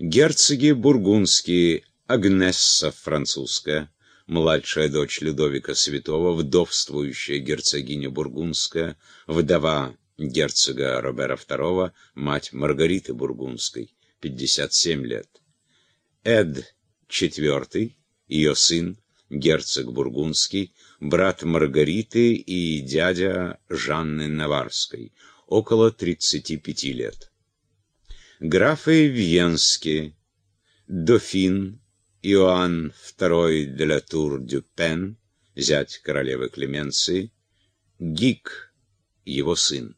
Герцоги бургундские, Агнесса французская, младшая дочь Людовика Святого, вдовствующая герцогиня бургундская, вдова герцога Робера II, мать Маргариты Бургундской, 57 лет. Эд IV, ее сын, герцог Бургундский, брат Маргариты и дядя Жанны Наварской, около 35 лет. Графы Вьенские, дофин Иоанн II де ла Тур-Дюпен, зять королевы Клеменции, Гик, его сын.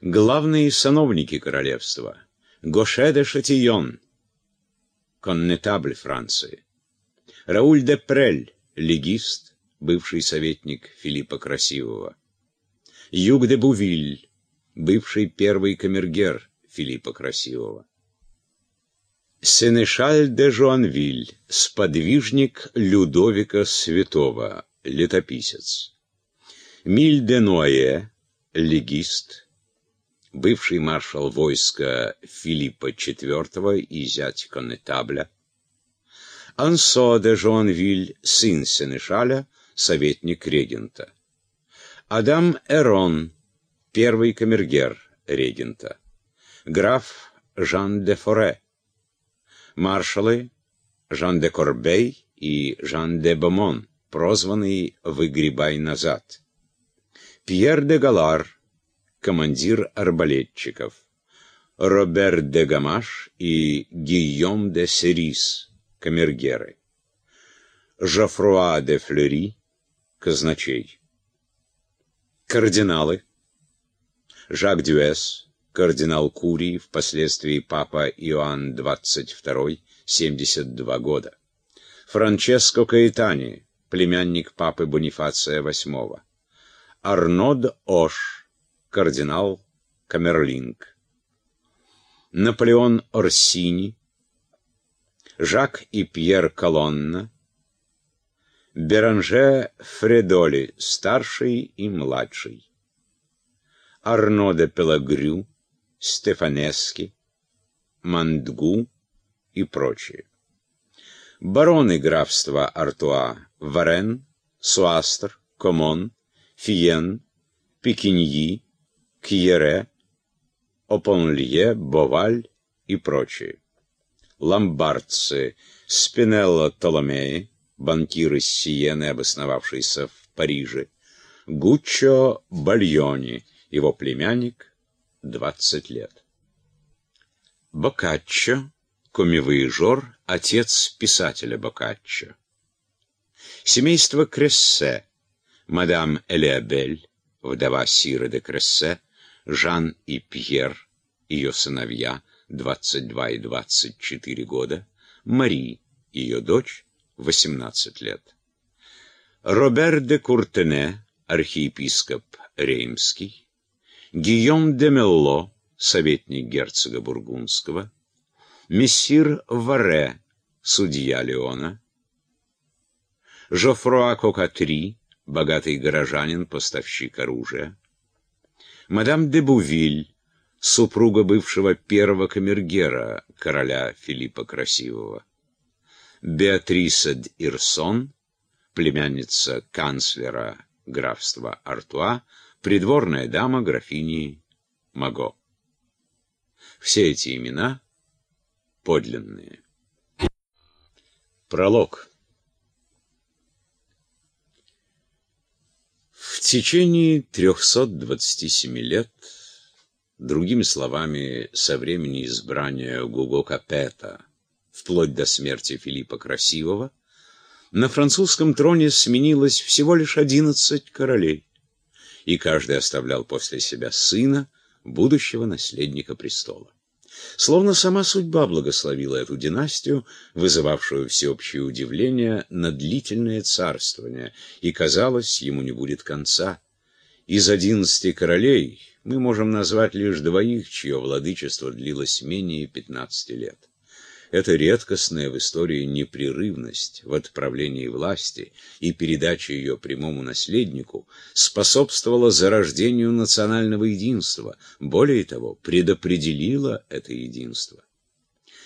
Главные сановники королевства — Гоше де Шатион, коннетабль Франции, Рауль де Прель, легист, бывший советник Филиппа Красивого, Юг де Бувиль, бывший первый камергер Филиппа Красивого, Сенешаль де Жуанвиль, сподвижник Людовика Святого, летописец, Миль де Нуае, легист, бывший маршал войска Филиппа IV и зять коннетабля, Ансо де Жуанвиль, сын Сенешаля, советник регента, Адам Эрон, первый камергер регента, граф Жан де Форе, маршалы Жан де Корбей и Жан де Бомон, прозванный «Выгребай назад», Пьер де Галар, командир арбалетчиков, Робер де Гамаш и Гийом де Серис, камергеры, Жофруа де Флери, казначей, кардиналы, Жак Дюэс, кардинал Курии, впоследствии папа Иоанн XXII, 72 года, Франческо Каэтани, племянник папы Бонифация VIII, Арнод Ош, кардинал Камерлинг, Наполеон Орсини, Жак и Пьер Колонна, Беранже Фредоли, старший и младший, Арно де Пелагрю, Стефанески, Мандгу и прочие. Бароны графства Артуа, Варен, Суастр, Комон, Фиен, Пекиньи, Кьере, Опонлье, Боваль и прочие. Ломбардцы, Спинелло Толомеи, банкир из Сиены, обосновавшийся в Париже, Гуччо Бальони, его племянник, 20 лет. Боккаччо, комивоежор, отец писателя Боккаччо. Семейство Крессе, мадам Элеабель, вдова Сиры де Крессе, Жан и Пьер, ее сыновья, 22 и 24 года, Мари, ее дочь, 18 лет. Робер де Куртене, архиепископ Реймский, Гийом де Мелло, советник герцога Бургундского, мессир Варе, судья Леона, Жофруа Кокатри, богатый горожанин, поставщик оружия, мадам де Бувиль, супруга бывшего первого камергера, короля Филиппа Красивого, Беатриса Ирсон, племянница канцлера графства Артуа, придворная дама графини Маго. Все эти имена подлинные. Пролог. В течение 327 лет, другими словами, со времени избрания Гуго Капета, вплоть до смерти Филиппа Красивого, на французском троне сменилось всего лишь одиннадцать королей, и каждый оставлял после себя сына, будущего наследника престола. Словно сама судьба благословила эту династию, вызывавшую всеобщее удивление на длительное царствование, и, казалось, ему не будет конца. Из одиннадцати королей мы можем назвать лишь двоих, чье владычество длилось менее пятнадцати лет. Эта редкостная в истории непрерывность в отправлении власти и передаче ее прямому наследнику способствовала зарождению национального единства, более того, предопределила это единство.